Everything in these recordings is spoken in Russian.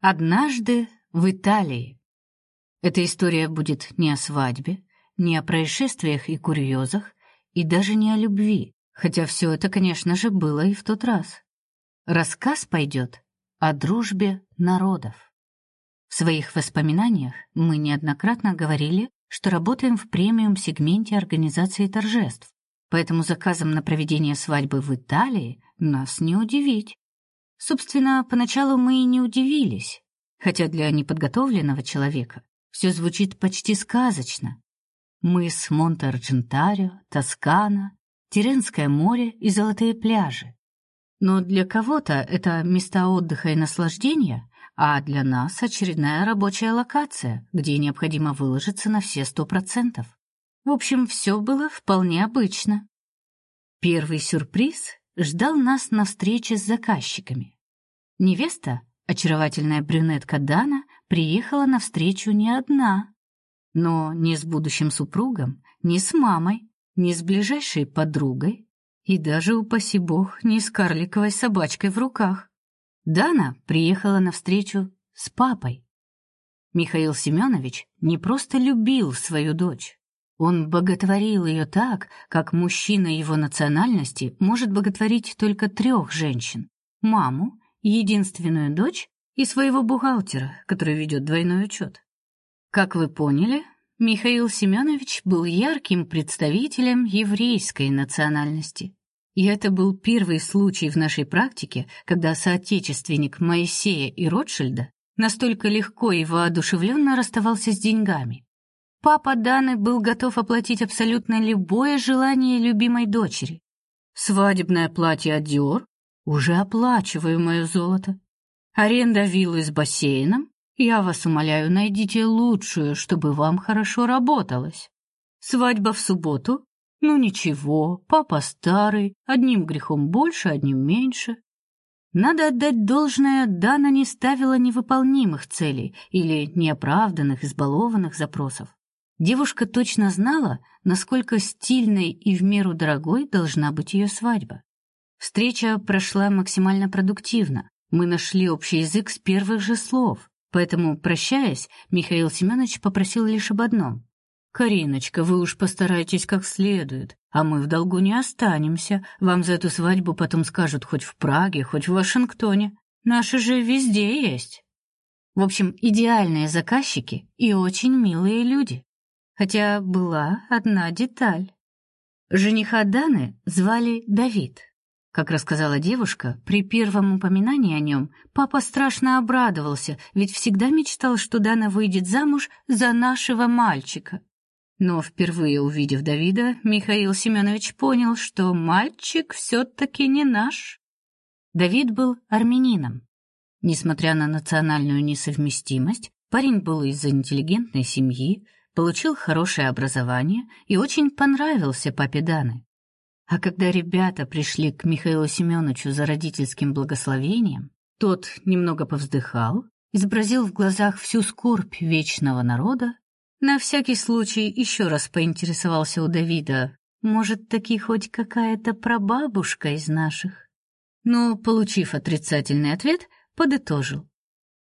Однажды в Италии. Эта история будет не о свадьбе, не о происшествиях и курьезах, и даже не о любви, хотя все это, конечно же, было и в тот раз. Рассказ пойдет о дружбе народов. В своих воспоминаниях мы неоднократно говорили, что работаем в премиум-сегменте организации торжеств, поэтому заказом на проведение свадьбы в Италии нас не удивить. Собственно, поначалу мы и не удивились, хотя для неподготовленного человека все звучит почти сказочно. Мы с Монте-Арджентарио, Тоскана, Тиренское море и золотые пляжи. Но для кого-то это места отдыха и наслаждения, а для нас очередная рабочая локация, где необходимо выложиться на все сто процентов. В общем, все было вполне обычно. Первый сюрприз ждал нас на встрече с заказчиками. Невеста, очаровательная брюнетка Дана, приехала на встречу не одна, но не с будущим супругом, не с мамой, не с ближайшей подругой и даже упаси бог, не с карликовой собачкой в руках. Дана приехала на встречу с папой. Михаил Семенович не просто любил свою дочь, он боготворил ее так, как мужчина его национальности может боготворить только трех женщин: маму, единственную дочь и своего бухгалтера, который ведет двойной учет. Как вы поняли, Михаил Семенович был ярким представителем еврейской национальности. И это был первый случай в нашей практике, когда соотечественник Моисея и Ротшильда настолько легко и воодушевленно расставался с деньгами. Папа Даны был готов оплатить абсолютно любое желание любимой дочери. Свадебное платье от Dior уже оплачиваю мое золото. Аренда виллы с бассейном. Я вас умоляю, найдите лучшую, чтобы вам хорошо работалось. Свадьба в субботу? Ну ничего, папа старый, одним грехом больше, одним меньше. Надо отдать должное, Дана не ставила невыполнимых целей или неоправданных, избалованных запросов. Девушка точно знала, насколько стильной и в меру дорогой должна быть ее свадьба. Встреча прошла максимально продуктивно. Мы нашли общий язык с первых же слов. Поэтому, прощаясь, Михаил Семенович попросил лишь об одном: "Кариночка, вы уж постарайтесь как следует, а мы в долгу не останемся. Вам за эту свадьбу потом скажут хоть в Праге, хоть в Вашингтоне. Наши же везде есть". В общем, идеальные заказчики и очень милые люди. Хотя была одна деталь. Жениха Даны звали Давид. Как рассказала девушка, при первом упоминании о нем папа страшно обрадовался, ведь всегда мечтал, что Дана выйдет замуж за нашего мальчика. Но впервые увидев Давида, Михаил Семенович понял, что мальчик все таки не наш. Давид был армянином. Несмотря на национальную несовместимость, парень был из интеллигентной семьи, получил хорошее образование и очень понравился папе Даны. А когда ребята пришли к Михаилу Семеновичу за родительским благословением, тот немного повздыхал, изобразил в глазах всю скорбь вечного народа, на всякий случай еще раз поинтересовался у Давида, может, таки хоть какая-то прабабушка из наших. Но, получив отрицательный ответ, подытожил: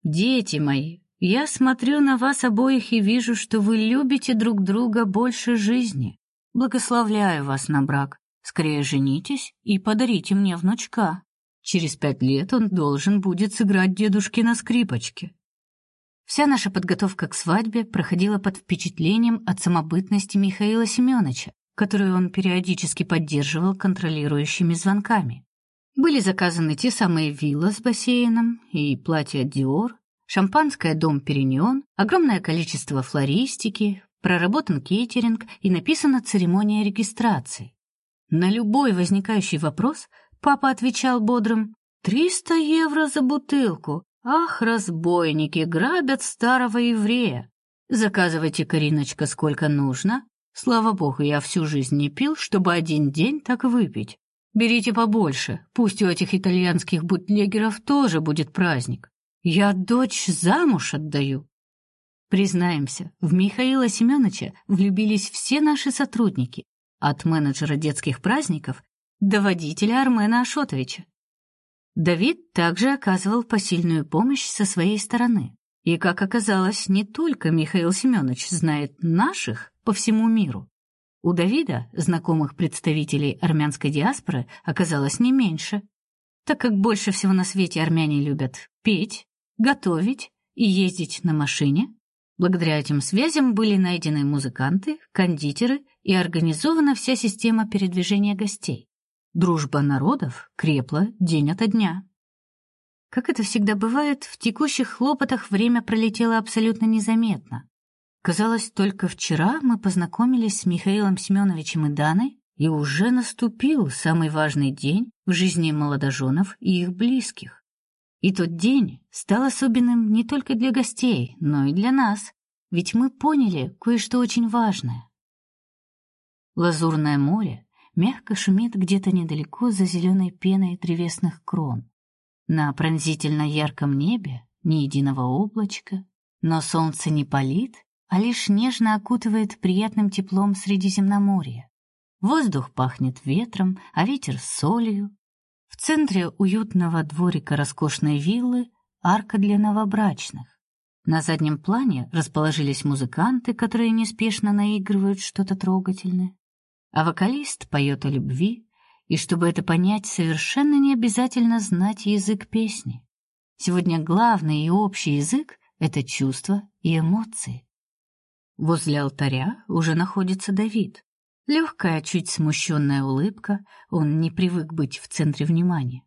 "Дети мои, я смотрю на вас обоих и вижу, что вы любите друг друга больше жизни. Благословляю вас на брак. Скорее женитесь и подарите мне внучка. Через пять лет он должен будет сыграть дедушке на скрипочке. Вся наша подготовка к свадьбе проходила под впечатлением от самобытности Михаила Семеновича, которую он периодически поддерживал контролирующими звонками. Были заказаны те самые вилла с бассейном и платья Dior, шампанское «Дом Периньон», огромное количество флористики, проработан кейтеринг и написана церемония регистрации. На любой возникающий вопрос папа отвечал бодрым «Триста евро за бутылку! Ах, разбойники, грабят старого еврея! Заказывайте, Кариночка, сколько нужно. Слава богу, я всю жизнь не пил, чтобы один день так выпить. Берите побольше, пусть у этих итальянских бутлегеров тоже будет праздник. Я дочь замуж отдаю. Признаемся, в Михаила Семеновича влюбились все наши сотрудники, от менеджера детских праздников до водителя Армена Ашотовича. Давид также оказывал посильную помощь со своей стороны. И, как оказалось, не только Михаил Семенович знает наших по всему миру. У Давида знакомых представителей армянской диаспоры оказалось не меньше, так как больше всего на свете армяне любят петь, готовить и ездить на машине. Благодаря этим связям были найдены музыканты, кондитеры и организована вся система передвижения гостей. Дружба народов крепла день ото дня. Как это всегда бывает, в текущих хлопотах время пролетело абсолютно незаметно. Казалось, только вчера мы познакомились с Михаилом Семеновичем и Даной, и уже наступил самый важный день в жизни молодоженов и их близких. И тот день стал особенным не только для гостей, но и для нас, ведь мы поняли кое-что очень важное. Лазурное море мягко шумит где-то недалеко за зеленой пеной древесных крон. На пронзительно ярком небе ни единого облачка, но солнце не палит, а лишь нежно окутывает приятным теплом Средиземноморья. Воздух пахнет ветром, а ветер солью. В центре уютного дворика роскошной виллы арка для новобрачных. На заднем плане расположились музыканты, которые неспешно наигрывают что-то трогательное а вокалист поет о любви, и чтобы это понять, совершенно не обязательно знать язык песни. Сегодня главный и общий язык это чувства и эмоции. Возле алтаря уже находится Давид. Легкая, чуть смущенная улыбка, он не привык быть в центре внимания.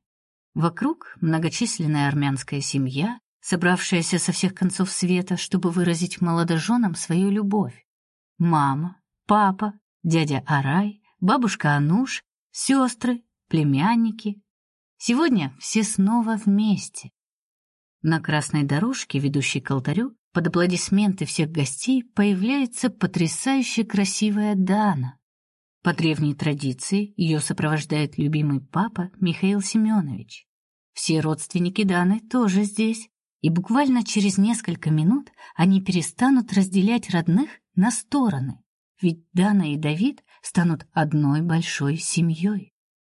Вокруг многочисленная армянская семья, собравшаяся со всех концов света, чтобы выразить молодоженам свою любовь. Мама, папа дядя Арай, бабушка Ануш, сестры, племянники. Сегодня все снова вместе. На красной дорожке, ведущей к алтарю, под аплодисменты всех гостей появляется потрясающе красивая Дана. По древней традиции ее сопровождает любимый папа Михаил Семенович. Все родственники Даны тоже здесь, и буквально через несколько минут они перестанут разделять родных на стороны. Ведь Дана и Давид станут одной большой семьей.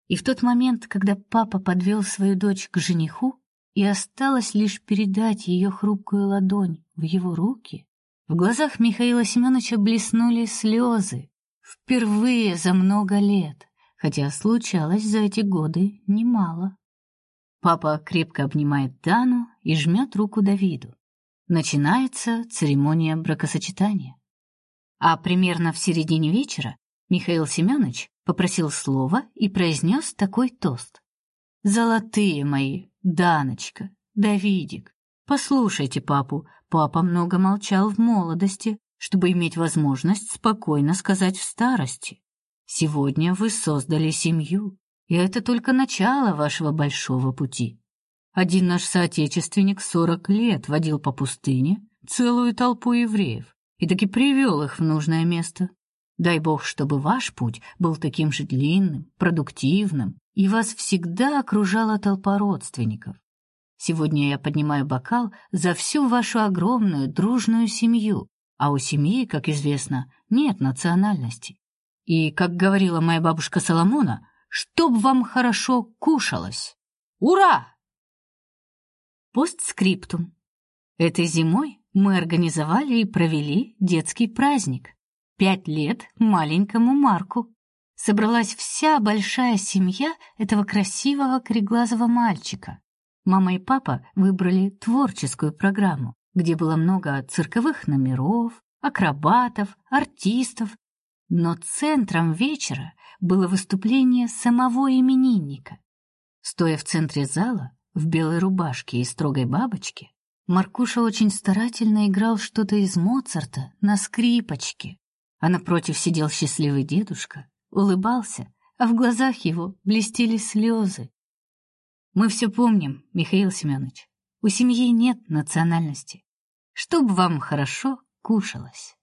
И в тот момент, когда папа подвел свою дочь к жениху, и осталось лишь передать ее хрупкую ладонь в его руки, в глазах Михаила Семеновича блеснули слезы. Впервые за много лет, хотя случалось за эти годы немало. Папа крепко обнимает Дану и жмет руку Давиду. Начинается церемония бракосочетания. А примерно в середине вечера Михаил Семенович попросил слова и произнес такой тост: "Золотые мои, Даночка, Давидик, послушайте папу. Папа много молчал в молодости, чтобы иметь возможность спокойно сказать в старости. Сегодня вы создали семью, и это только начало вашего большого пути. Один наш соотечественник сорок лет водил по пустыне целую толпу евреев и таки привел их в нужное место. Дай бог, чтобы ваш путь был таким же длинным, продуктивным, и вас всегда окружала толпа родственников. Сегодня я поднимаю бокал за всю вашу огромную дружную семью, а у семьи, как известно, нет национальности. И, как говорила моя бабушка Соломона, чтоб вам хорошо кушалось. Ура! Постскриптум. Этой зимой мы организовали и провели детский праздник. Пять лет маленькому Марку. Собралась вся большая семья этого красивого кореглазого мальчика. Мама и папа выбрали творческую программу, где было много цирковых номеров, акробатов, артистов, но центром вечера было выступление самого именинника. Стоя в центре зала, в белой рубашке и строгой бабочке, Маркуша очень старательно играл что-то из Моцарта на скрипочке, а напротив сидел счастливый дедушка, улыбался, а в глазах его блестели слезы. Мы все помним, Михаил Семенович. У семьи нет национальности. Чтоб вам хорошо кушалось.